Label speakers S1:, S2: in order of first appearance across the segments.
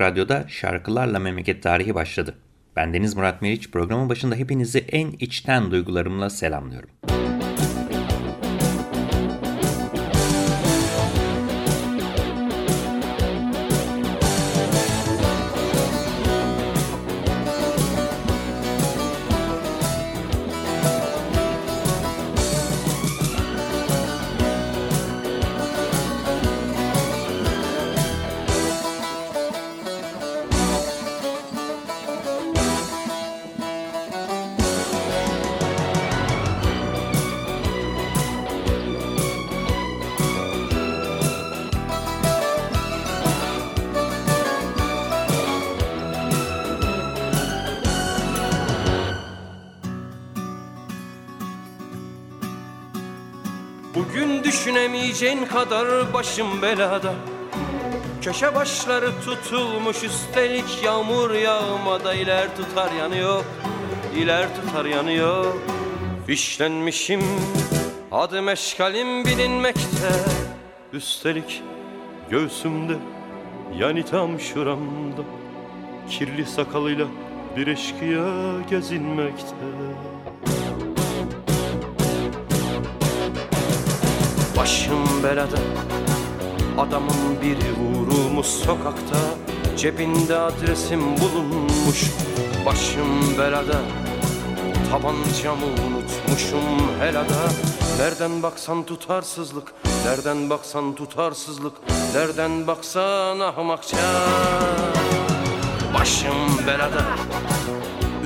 S1: Radyo'da şarkılarla memleket tarihi başladı. Ben Deniz Murat Meriç, programın başında hepinizi en içten duygularımla selamlıyorum.
S2: Düşünemeyeceğin kadar başım belada. Köşe başları tutulmuş üstelik yağmur yağmada. İler tutar yanıyor iler tutar yanıyor. Fişlenmişim adım eşkalim bilinmekte. Üstelik göğsümde yani tam şuramda. Kirli sakalıyla bir eşkıya gezinmekte Başım belada Adamın biri vurulmuş sokakta Cebinde adresim bulunmuş. Başım belada Tabancamı unutmuşum helada. Nereden baksan tutarsızlık Nereden baksan tutarsızlık Nereden baksan ahmakça Başım belada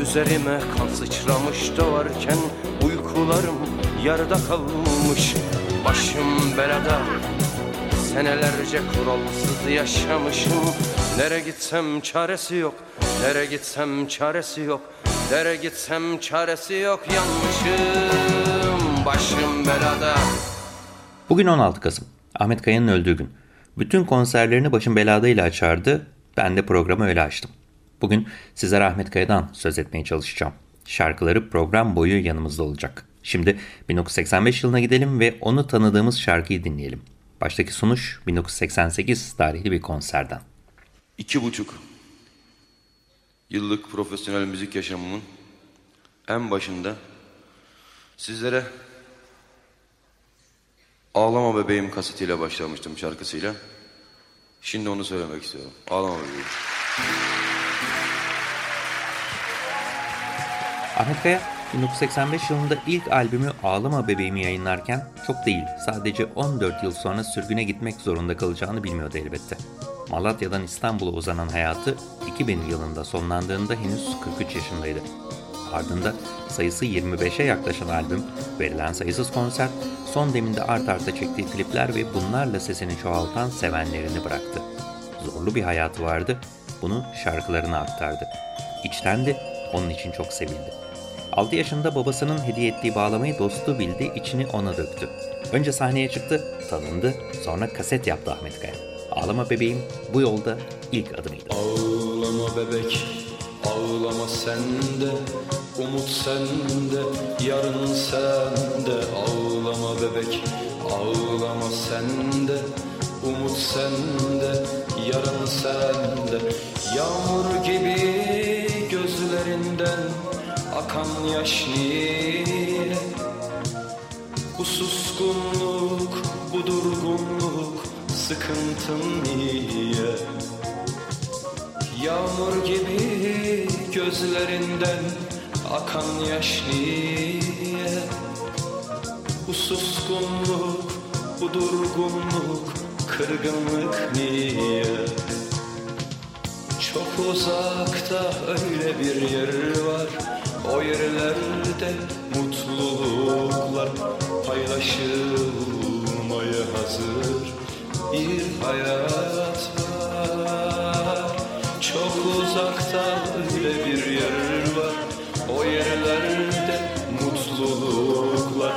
S2: Üzerime kan sıçramış doğarken Uykularım yarıda kalmış Başım belada Senelerce kuralsız yaşamışım Nere gitsem çaresi yok Nere gitsem çaresi yok Nere gitsem çaresi yok Yanmışım Başım belada
S1: Bugün 16 Kasım. Ahmet Kaya'nın öldüğü gün. Bütün konserlerini başım belada ile açardı. Ben de programı öyle açtım. Bugün sizlere Ahmet Kaya'dan söz etmeye çalışacağım. Şarkıları program boyu yanımızda olacak. Şimdi 1985 yılına gidelim ve onu tanıdığımız şarkıyı dinleyelim. Baştaki sunuş 1988 tarihli bir konserden.
S3: İki buçuk yıllık profesyonel müzik yaşamımın en başında sizlere Ağlama Bebeğim kasetiyle başlamıştım şarkısıyla. Şimdi onu söylemek istiyorum. Ağlama Bebeğim.
S1: Ahmet Kaya 1985 yılında ilk albümü Ağlama Bebeğimi yayınlarken çok değil sadece 14 yıl sonra sürgüne gitmek zorunda kalacağını bilmiyordu elbette. Malatya'dan İstanbul'a uzanan hayatı 2000 yılında sonlandığında henüz 43 yaşındaydı. Ardında sayısı 25'e yaklaşan albüm, verilen sayısız konser, son deminde art arda çektiği klipler ve bunlarla sesini çoğaltan sevenlerini bıraktı. Zorlu bir hayatı vardı, bunu şarkılarına aktardı. İçtendi, onun için çok sevildi. 6 yaşında babasının hediye ettiği bağlamayı dostu bildi, içini ona döktü. Önce sahneye çıktı, tanındı, sonra kaset yaptı Ahmet Kaya. Ağlama bebeğim bu yolda ilk adımıydı.
S4: Ağlama bebek, ağlama sende, umut sende, yarın sende. Ağlama bebek, ağlama sende, umut sende, yarın sende. Yağmur gibi gözlerinden akan yaş niye? Bu suskunluk, bu durgunluk, sıkıntın niye? Yağmur gibi gözlerinden akan yaş niye? Bu suskunluk, bu durgunluk, kırgınlık niye? Çok uzakta öyle bir yer var o yerlerde mutluluklar paylaşılmaya hazır. Bir hayat var. Çok uzakta bile bir yer var. O yerlerde mutluluklar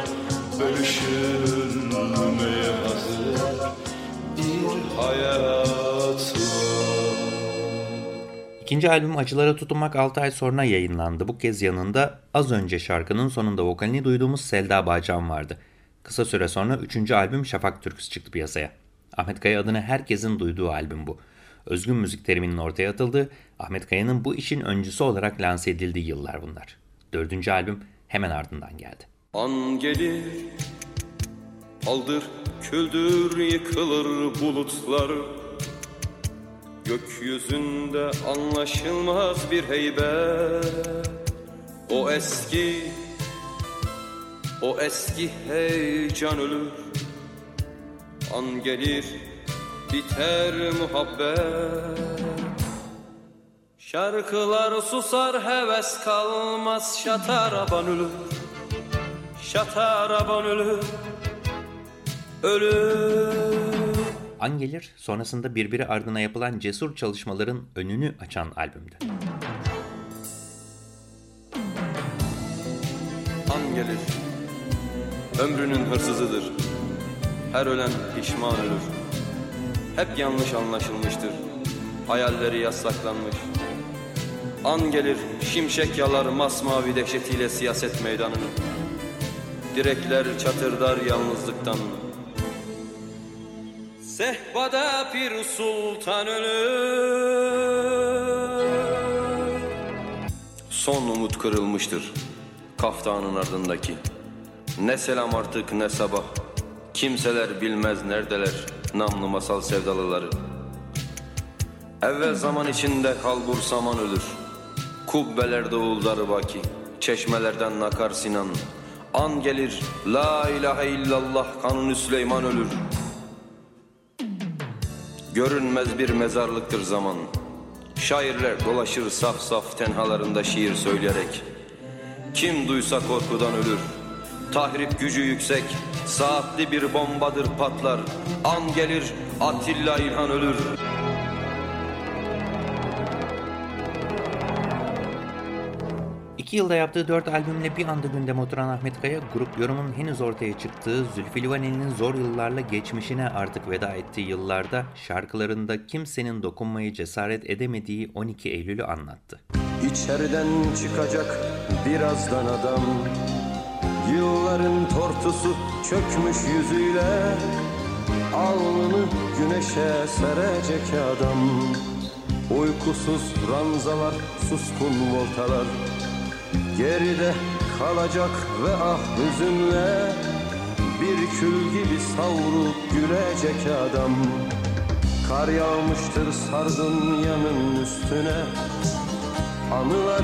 S4: bölüşülmeye hazır. Bir hayat
S1: İkinci albüm Acılara Tutunmak 6 ay sonra yayınlandı. Bu kez yanında az önce şarkının sonunda vokalini duyduğumuz Selda Bağcan vardı. Kısa süre sonra 3. albüm Şafak Türküsü çıktı piyasaya. Ahmet Kaya adını herkesin duyduğu albüm bu. Özgün müzik teriminin ortaya atıldığı, Ahmet Kaya'nın bu işin öncüsü olarak lanse edildiği yıllar bunlar. Dördüncü albüm hemen ardından geldi.
S4: An gelir Aldır küldür yıkılır bulutlar Gökyüzünde anlaşılmaz bir heybet. O eski O eski heyecan ölür. An gelir biter muhabbet. Şarkılar susar heves kalmaz şataraban ölür. Şataraban ölür. Ölür
S1: An gelir sonrasında birbiri ardına yapılan cesur çalışmaların önünü açan albümdü.
S4: An gelir. Ömrünün hırsızıdır. Her ölen pişman ölür. Hep yanlış anlaşılmıştır. Hayalleri yasaklanmış. An gelir şimşek yalar masmavi dehşetiyle siyaset meydanını. Direkler çatırdar yalnızlıktan Sehpada bir sultan ölür. Son umut kırılmıştır Kaftanın ardındaki. Ne selam artık ne sabah. Kimseler bilmez neredeler Namlı masal sevdalıları. Evvel zaman içinde kalbur saman ölür. Kubbelerde uğuldar baki Çeşmelerden nakar Sinan. An gelir La ilahe illallah kanuni Süleyman ölür Görünmez bir mezarlıktır zaman. Şairler dolaşır saf saf tenhalarında şiir söyleyerek. Kim duysa korkudan ölür. Tahrip gücü yüksek Saatli bir bombadır patlar. An gelir Atilla İlhan ölür
S1: İki yılda yaptığı dört albümle bir anda gündeme oturan Ahmet Kaya, grup yorumun henüz ortaya çıktığı Zülfü Livaneli'nin zor yıllarla geçmişine artık veda ettiği yıllarda şarkılarında kimsenin dokunmayı cesaret edemediği 12 Eylül'ü anlattı.
S4: İçeriden çıkacak birazdan adam Yılların tortusu çökmüş yüzüyle Alnını güneşe serecek adam Uykusuz ranzalar, suskun voltalar Geride kalacak ve ah hüzünle Bir kül gibi savrulup gülecek adam. Kar yağmıştır sardunyanın üstüne Anılar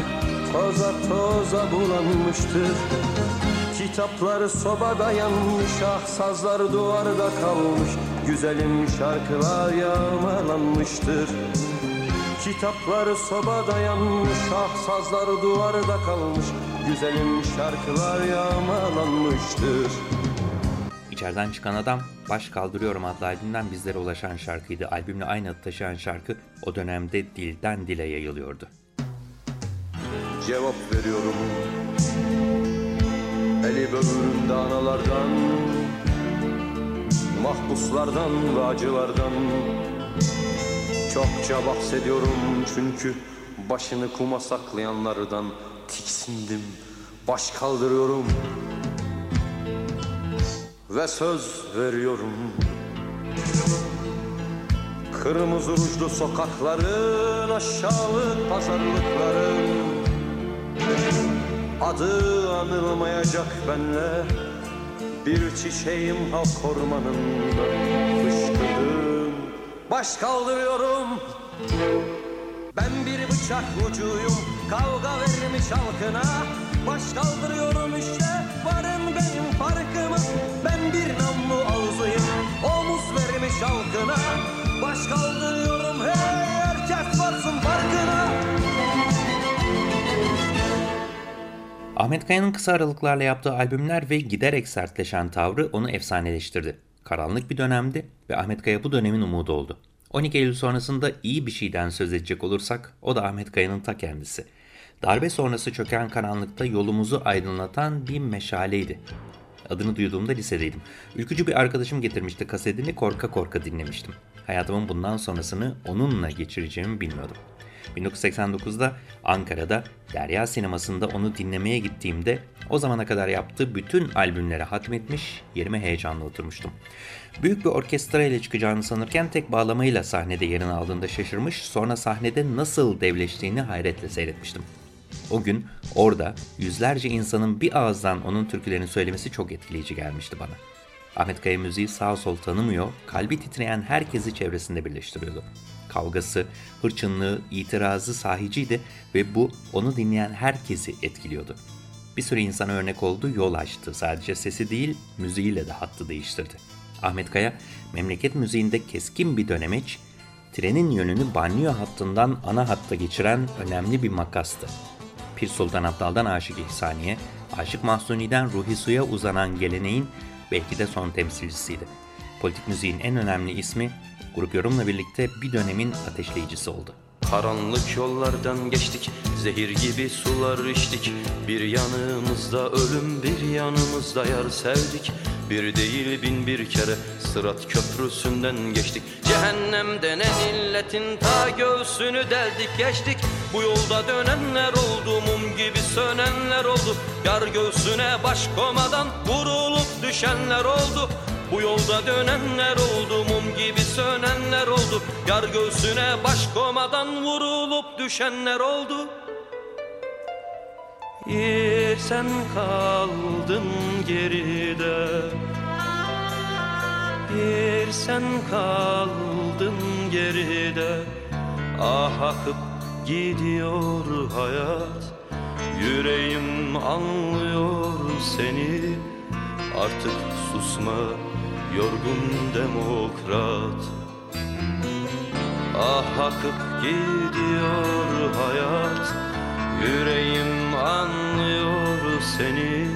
S4: toza toza bulanmıştır. Kitaplar sobada yanmış Ah sazlar duvarda kalmış. Güzelim şarkılar yağmalanmıştır Kitaplar sobada yanmış Ah sazlar duvarda kalmış Güzelim şarkılar yağmalanmıştır
S1: İçeriden çıkan adam Baş Kaldırıyorum adlı albümden bizlere ulaşan şarkıydı. Albümle aynı adı taşıyan şarkı o dönemde dilden dile yayılıyordu.
S4: Cevap veriyorum Eli böğrümde analardan Mahpuslardan ve acılardan Çokça bahsediyorum. Çünkü Başını kuma saklayanlardan Tiksindim. Baş kaldırıyorum. Ve söz veriyorum. Kırmızı rujlu sokakların Aşağılık pazarlıkların Adı anılmayacak benle. Bir çiçeğim halk ormanında Fışkırdım Baş kaldırıyorum. Ben bir bıçak ucuyum. Kavga vermiş halkına. Baş kaldırıyorum işte. Varın benim farkıma. Ben bir namlu ağzıyım Omuz vermiş halkına. Baş kaldırıyorum. Hey Herkes varsın farkına.
S1: Ahmet Kaya'nın kısa aralıklarla yaptığı albümler ve giderek sertleşen tavrı onu efsaneleştirdi. Karanlık bir dönemdi ve Ahmet Kaya bu dönemin umudu oldu. 12 Eylül sonrasında iyi bir şeyden söz edecek olursak o da Ahmet Kaya'nın ta kendisi. Darbe sonrası çöken karanlıkta yolumuzu aydınlatan bir meşaleydi. Adını duyduğumda lisedeydim. Ülkücü bir arkadaşım getirmişti kasetini korka korka dinlemiştim. Hayatımın bundan sonrasını onunla geçireceğimi bilmiyordum. 1989'da Ankara'da Derya Sineması'nda onu dinlemeye gittiğimde o zamana kadar yaptığı bütün albümlere hatmetmiş, yerime heyecanla oturmuştum. Büyük bir orkestra ile çıkacağını sanırken tek bağlamayla sahnede yerini aldığında şaşırmış, sonra sahnede nasıl devleştiğini hayretle seyretmiştim. O gün orada yüzlerce insanın bir ağızdan onun türkülerini söylemesi çok etkileyici gelmişti bana. Ahmet Kaya müziği sağ sol tanımıyor, kalbi titreyen herkesi çevresinde birleştiriyordu. Kavgası, hırçınlığı, itirazı sahiciydi ve bu onu dinleyen herkesi etkiliyordu. Bir sürü insana örnek oldu, yol açtı. Sadece sesi değil, müziğiyle de hattı değiştirdi. Ahmet Kaya, memleket müziğinde keskin bir dönemeç, trenin yönünü banyo hattından ana hatta geçiren önemli bir makastı. Pir Sultan Abdal'dan Aşık İhsaniye, Aşık Mahsuni'den Ruhi Su'ya uzanan geleneğin belki de son temsilcisiydi. Politik müziğin en önemli ismi, grup yorumla birlikte bir dönemin ateşleyicisi oldu.
S4: Karanlık yollardan geçtik, zehir gibi sular içtik. Bir yanımızda ölüm, bir yanımızda yar sevdik. Bir değil bin bir kere sırat köprüsünden geçtik. Cehennemden en illetin ta göğsünü deldik geçtik. Bu yolda dönenler oldu, mum gibi sönenler oldu. Yar göğsüne baş komadan vurulup düşenler oldu. Bu yolda dönenler oldu, mum gibi sönenler oldu. Yar göğsüne baş komadan vurulup düşenler oldu. Yer sen kaldın geride. Yer sen kaldın geride. Ah akıp gidiyor hayat. Yüreğim anlıyor seni. Artık susma yorgun demokrat Ah akıp gidiyor hayat Yüreğim anlıyor seni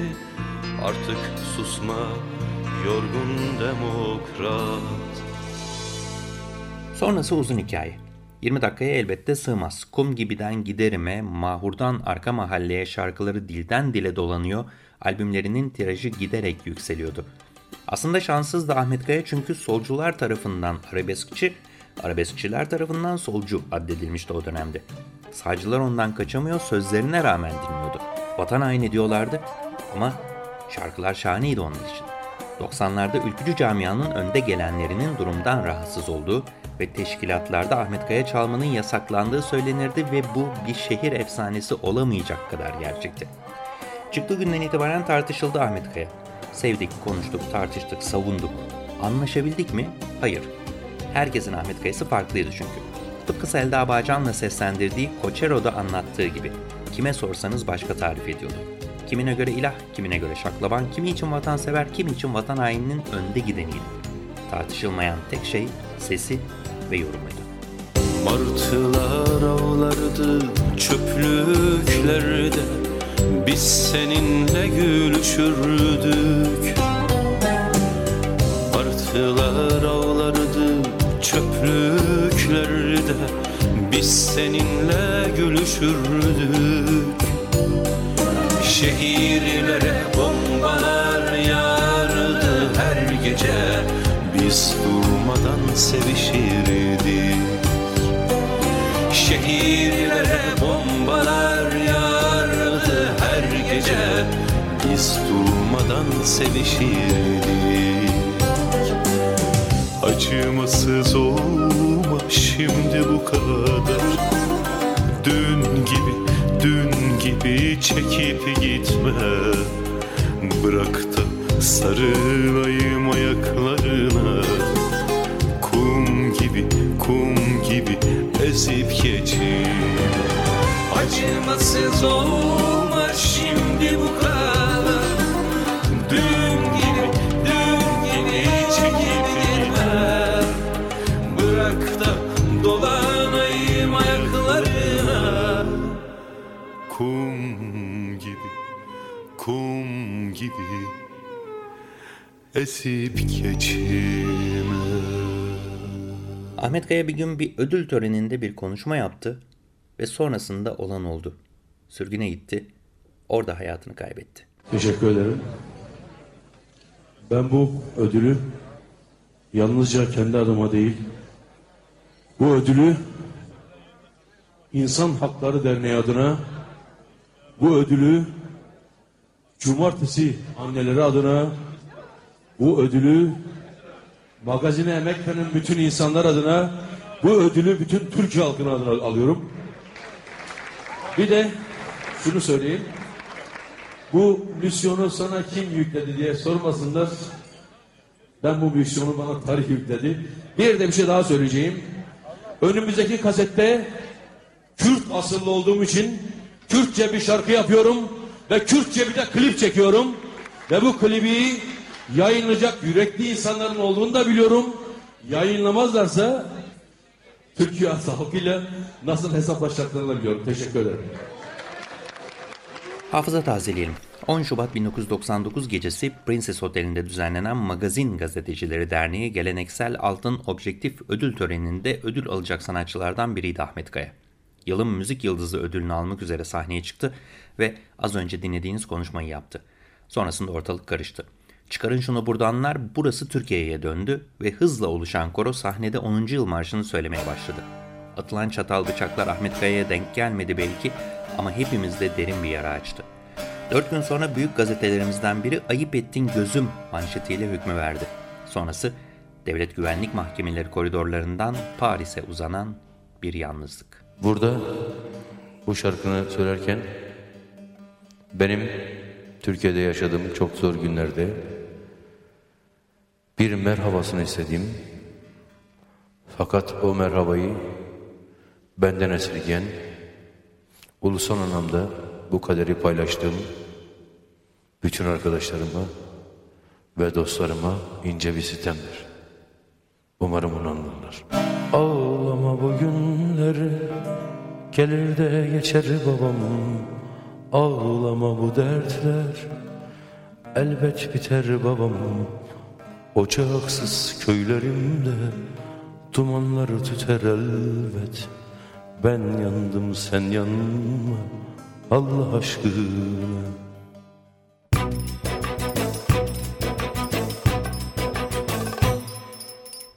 S4: Artık susma yorgun demokrat
S1: Sonrası uzun hikaye. 20 dakikaya elbette sığmaz. Kum gibiden giderime, mahurdan arka mahalleye şarkıları dilden dile dolanıyor, albümlerinin tirajı giderek yükseliyordu. Aslında şanssız da Ahmet Kaya çünkü solcular tarafından arabeskçi, arabeskçiler tarafından solcu addedilmişti o dönemde. Sağcılar ondan kaçamıyor, sözlerine rağmen dinliyordu. Vatan haini diyorlardı ama şarkılar şahaneydi onun için. 90'larda ülkücü camianın önde gelenlerinin durumdan rahatsız olduğu ve teşkilatlarda Ahmet Kaya çalmanın yasaklandığı söylenirdi ve bu bir şehir efsanesi olamayacak kadar gerçekti. Çıktığı günden itibaren tartışıldı Ahmet Kaya. Sevdik, konuştuk, tartıştık, savunduk. Anlaşabildik mi? Hayır. Herkesin Ahmet Kaya'sı farklıydı çünkü. Tıpkı Selda Bağcan'la seslendirdiği Koçero'da anlattığı gibi. Kime sorsanız başka tarif ediyordu. Kimine göre ilah, kimine göre şaklaban, kimi için vatansever, kimi için vatan haininin önde gideniydi. Tartışılmayan tek şey sesi ve yorumuydu.
S5: Martılar avlardı çöplüklerde Biz seninle gülüşürdük. Martılar avlardı çöplüklerde Biz seninle gülüşürdük. Şehirlere bombalar yağardı. Her gece Biz durmadan sevişirdik. Şehirlere bombalar durmadan sevişirdik. Acımasız olma şimdi bu kadar. Dün gibi, dün gibi çekip gitme. Bırak da sarılayım ayaklarına. Kum gibi, kum gibi ezip geçin Acımasız olma şimdi bu kadar Kum gibi, kum gibi Esip geçime
S1: Ahmet Kaya bir gün bir ödül töreninde bir konuşma yaptı ve sonrasında olan oldu. Sürgüne gitti, orada hayatını kaybetti.
S6: Teşekkür ederim. Ben bu ödülü yalnızca kendi adıma değil, bu ödülü İnsan Hakları Derneği adına bu ödülü Cumartesi anneleri adına bu ödülü magazine emek veren bütün insanlar adına bu ödülü bütün Türkiye halkına adına alıyorum. Bir de şunu söyleyeyim. Bu misyonu sana kim yükledi diye sormasınlar. Ben bu misyonu bana tarih yükledi. Bir de bir şey daha söyleyeceğim. Önümüzdeki kasette Kürt asıllı olduğum için Kürtçe bir şarkı yapıyorum ve Kürtçe bir de klip çekiyorum. Ve bu klibi yayınlayacak yürekli insanların olduğunu da biliyorum. Yayınlamazlarsa Türkiye halkıyla nasıl hesaplaşacaklarını biliyorum. Teşekkür ederim.
S1: Hafıza tazeleyelim. 10 Şubat 1999 gecesi Princess Oteli'nde düzenlenen Magazin Gazetecileri Derneği geleneksel altın objektif ödül töreninde ödül alacak sanatçılardan biriydi Ahmet Kaya. Yılın Müzik Yıldızı ödülünü almak üzere sahneye çıktı ve az önce dinlediğiniz konuşmayı yaptı. Sonrasında ortalık karıştı. Çıkarın şunu buradanlar burası Türkiye'ye döndü ve hızla oluşan koro sahnede 10. yıl marşını söylemeye başladı. Atılan çatal bıçaklar Ahmet Kaya'ya denk gelmedi belki ama hepimizde derin bir yara açtı. Dört gün sonra büyük gazetelerimizden biri ayıp ettin gözüm manşetiyle hükmü verdi. Sonrası devlet güvenlik mahkemeleri koridorlarından Paris'e uzanan bir yalnızlık.
S7: Burada bu şarkını söylerken benim Türkiye'de yaşadığım çok zor günlerde bir merhabasını istediğim fakat o merhabayı benden esirgeyen ulusal anlamda bu kaderi paylaştığım bütün arkadaşlarıma ve dostlarıma ince bir sitemdir. Umarım onu anlarlar. Ağlama bu günleri gelir de geçer babam. Ağlama bu dertler elbet biter babam. Ocaksız köylerimde dumanları tüter elbet. Ben yandım sen yanma Allah aşkına.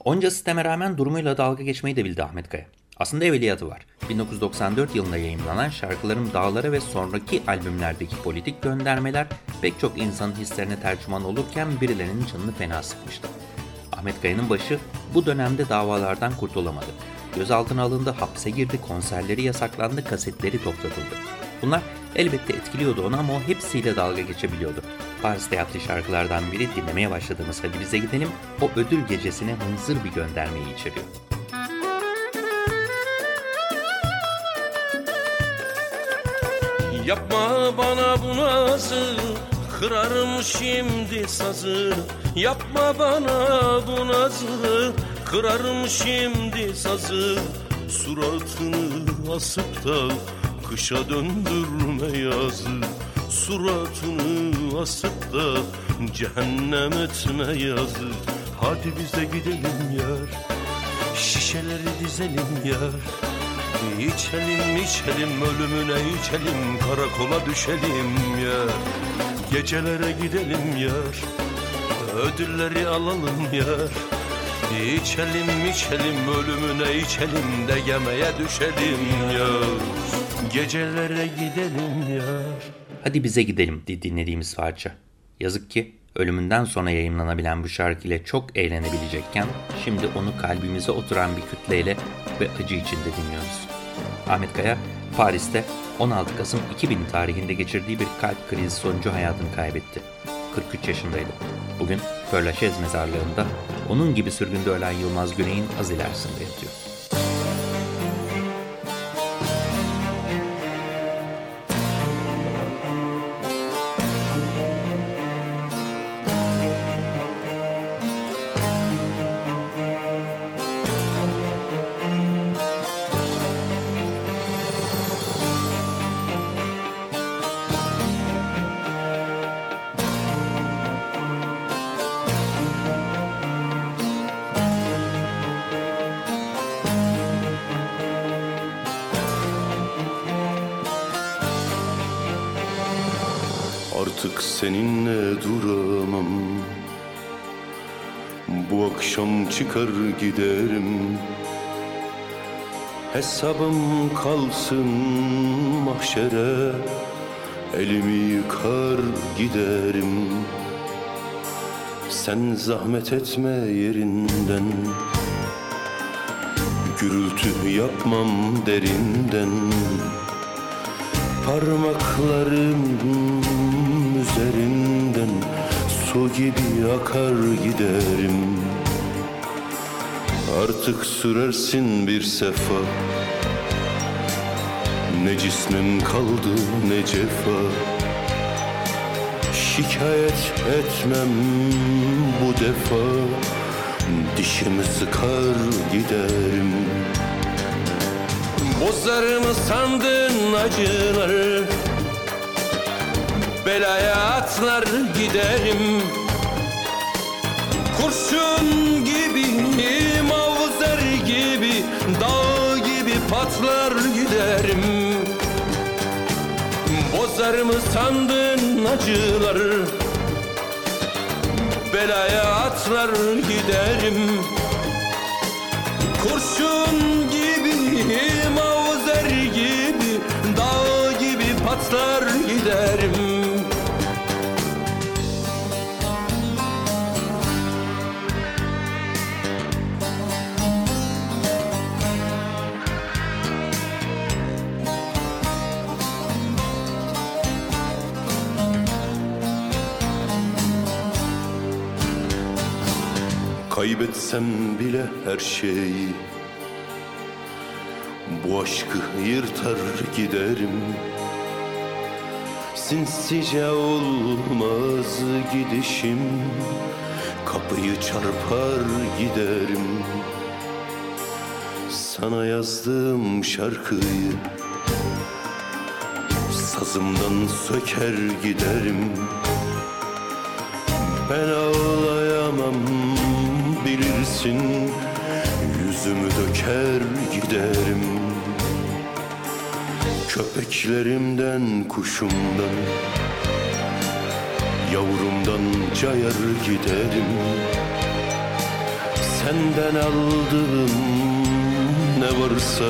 S1: Onca sisteme rağmen durumuyla dalga geçmeyi de bildi Ahmet Kaya. Aslında evveliyatı var. 1994 yılında yayımlanan şarkıların Dağları ve sonraki albümlerdeki politik göndermeler pek çok insanın hislerine tercüman olurken birilerinin canını fena sıkmıştı. Ahmet Kaya'nın başı bu dönemde davalardan kurtulamadı. Gözaltına alındı, hapse girdi, konserleri yasaklandı, kasetleri toplatıldı. Bunlar elbette etkiliyordu onu ama o hepsiyle dalga geçebiliyordu. Paris'te yaptığı şarkılardan biri dinlemeye başladığımız Hadi Bize Gidelim o ödül gecesine hınzır bir göndermeyi içeriyor.
S5: Yapma bana bu nazı Kırarım şimdi sazı Yapma bana bu nazı Kırarım şimdi sazı Suratını asıp da Kışa döndürme yazı. Suratını asıp da Cehennem etme yazı. Hadi bize gidelim yar Şişeleri dizelim yar. İçelim içelim ölümüne içelim Karakola düşelim yar. Gecelere gidelim yar Ödülleri alalım yar İçelim içelim ölümüne içelim de yemeğe düşelim yar Gecelere gidelim yar
S1: Hadi bize gidelim diye dinlediğimiz parça. Yazık ki ölümünden sonra yayınlanabilen bu şarkıyla çok eğlenebilecekken şimdi onu kalbimize oturan bir kütleyle ve acı içinde dinliyoruz. Ahmet Kaya Paris'te 16 Kasım 2000 tarihinde geçirdiği bir kalp krizi sonucu hayatını kaybetti. 43 yaşındaydı. Bugün Lachaise mezarlığında onun gibi sürgünde ölen Yılmaz Güney'in az ilerisinde yatıyor.
S8: Artık seninle duramam. Bu akşam çıkar giderim.
S5: Hesabım kalsın mahşere. Elimi yıkar giderim. Sen zahmet etme yerinden. Gürültü yapmam derinden. Parmaklarım üzerinden Su gibi akar giderim. Artık sürersin bir sefa. Ne cismim kaldı ne cefa. Şikayet etmem bu defa. Dişimi sıkar giderim.
S4: Bozar mı sandın acıları Belaya atlar giderim. Kurşun gibi, mavzer gibi Dağ gibi patlar giderim. Bozar mı sandın acıları Belaya atlar giderim. Kurşun gibi, mavzer gibi Dağ gibi patlar giderim
S5: Kaybetsem bile her şeyi Bu aşkı yırtar giderim. Sinsice olmaz gidişim. Kapıyı çarpar giderim. Sana yazdığım şarkıyı Sazımdan söker giderim. Ben ağlayamam bilirsin Yüzümü döker giderim. Köpeklerimden kuşumdan Yavrumdan cayar giderim. Senden aldığım ne varsa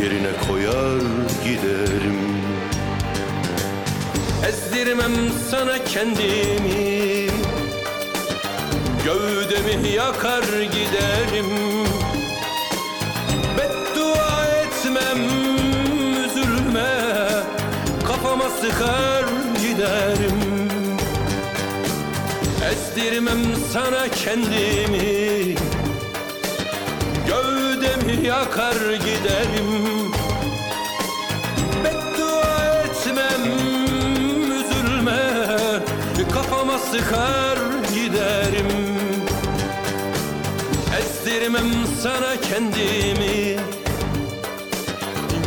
S5: Yerine koyar giderim.
S4: Ezdirmem sana kendimi Gövdemi yakar giderim. Beddua etmem üzülme. Kafama sıkar giderim. Ezdirmem sana kendimi. Gövdemi yakar giderim. Beddua etmem üzülme. Kafama sıkar giderim Ezdirmem sana kendimi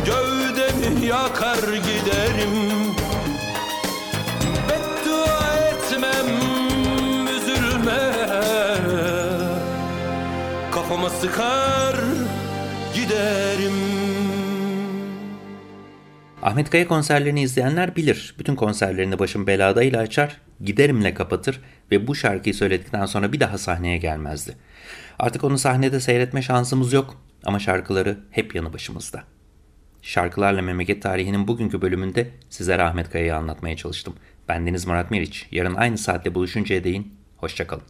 S4: Gövdemi yakar giderim Beddua etmem üzülme Kafama sıkar giderim
S1: Ahmet Kaya konserlerini izleyenler bilir. Bütün konserlerini başım belada ile açar, giderimle kapatır ve bu şarkıyı söyledikten sonra bir daha sahneye gelmezdi. Artık onu sahnede seyretme şansımız yok ama şarkıları hep yanı başımızda. Şarkılarla Memleket Tarihi'nin bugünkü bölümünde size Ahmet Kaya'yı anlatmaya çalıştım. Ben Deniz Murat Meriç. Yarın aynı saatte buluşuncaya değin. Hoşçakalın.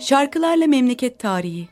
S9: Şarkılarla Memleket Tarihi